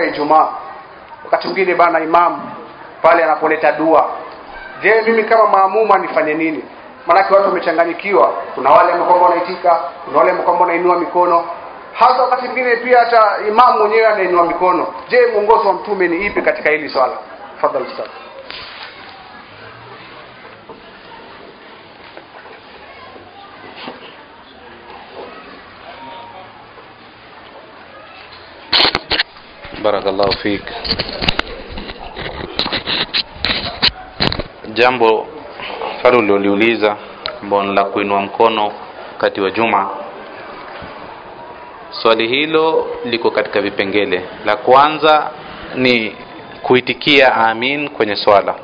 ya Ijumaa. Wakati mwingine bana imamu pale anapoleta dua, je, mimi kama maamuma nifanye nini? Maanake watu wamechanganyikiwa. Kuna wale ambao wanaitika, kuna wale ambao wanainua mikono, hasa wakati mwingine pia hata imamu mwenyewe anainua mikono. Je, mwongozo wa Mtume ni ipi katika hili swala? Tafadhali ustadh. Barakallahu fik. Jambo swali ulioliuliza ambao la kuinua mkono wakati wa juma? Swali hilo liko katika vipengele. La kwanza ni kuitikia amin kwenye swala.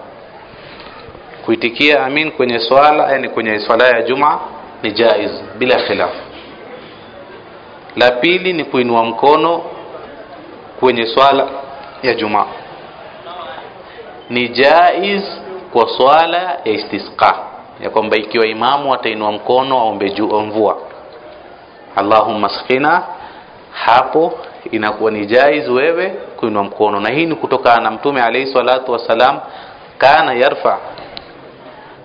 Kuitikia amin kwenye swala yani kwenye swala ya juma ni jaiz bila khilaf. La pili ni kuinua mkono kwenye swala ya juma ni jaiz kwa swala ya istisqa, ya kwamba ikiwa imamu atainua mkono aombe juu mvua, Allahumma sqina, hapo inakuwa ni jaiz wewe kuinua mkono, na hii ni kutokana na Mtume alayhi salatu wasalam, kana yarfa,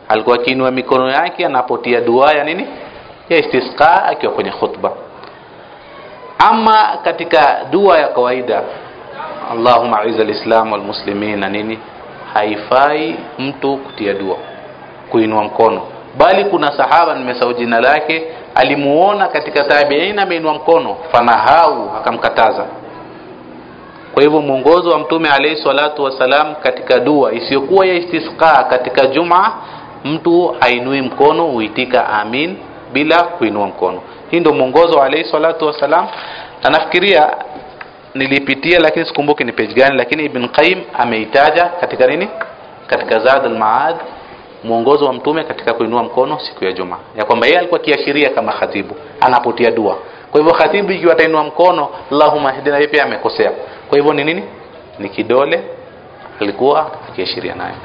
alikuwa akiinua mikono yake anapotia dua ya nini? Ya istisqa akiwa kwenye khutba ama katika dua ya kawaida Allahumma aiza alislam walmuslimin na nini haifai mtu kutia dua kuinua mkono. Bali kuna sahaba nimesahau jina lake alimuona katika tabiina ameinua mkono fanahau akamkataza. Kwa hivyo mwongozo wa mtume alayhi salatu wasalam katika dua isiyokuwa ya istisqa katika juma mtu ainui mkono huitika amin bila kuinua mkono. Hii ndio mwongozo wa alayhi salatu wasalam na nafikiria nilipitia lakini sikumbuki ni page gani lakini ibn qayyim ameitaja katika nini? Katika zad al-maad mwongozo wa mtume katika kuinua mkono siku ya juma ya kwamba yeye alikuwa kiashiria kama khatibu anapotia dua. Kwa hivyo khatibu ikiwa atainua mkono Allahumma hdina yeye pia amekosea. Kwa hivyo ni nini? Ni kidole alikuwa akiashiria nayo